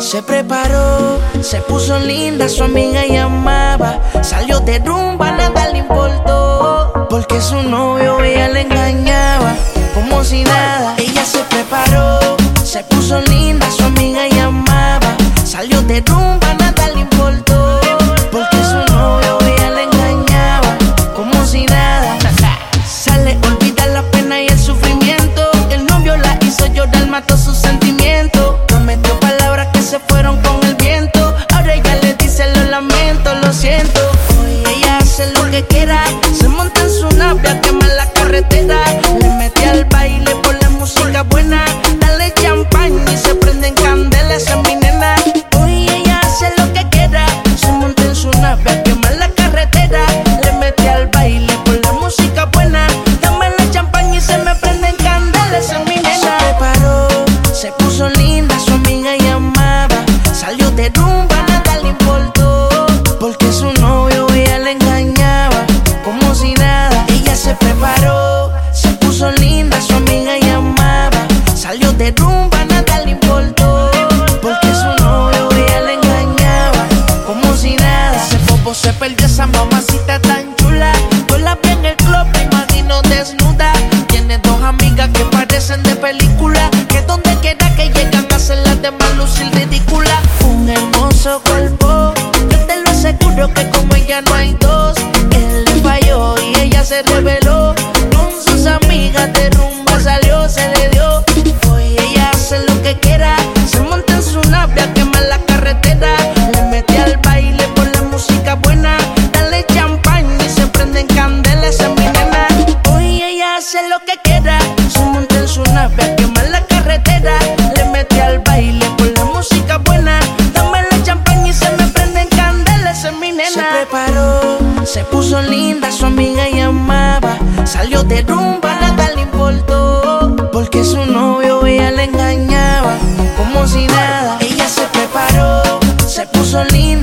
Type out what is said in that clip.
Se preparó, se puso linda, su amiga llamaba. Salió de rumba, nada le importó. Porque su novio queda de rumba nada le importó. Porque su novio ella le engañaba. Como si nada, ese popo se perdió esa mamacita tan chula. Yo la vi en el club, me imagino desnuda. Tiene dos amigas que parecen de película. Que donde quiera que llegan hacen las demás lucir ridícula. Un hermoso cuerpo, yo te lo aseguro que como ella no hay dos. Él le falló y ella se reveló. Se puso linda, su amiga llamaba. Salió de rumba, nada le importó. Porque su novio ella le engañaba. Como si nada, ella se preparó. Se puso linda.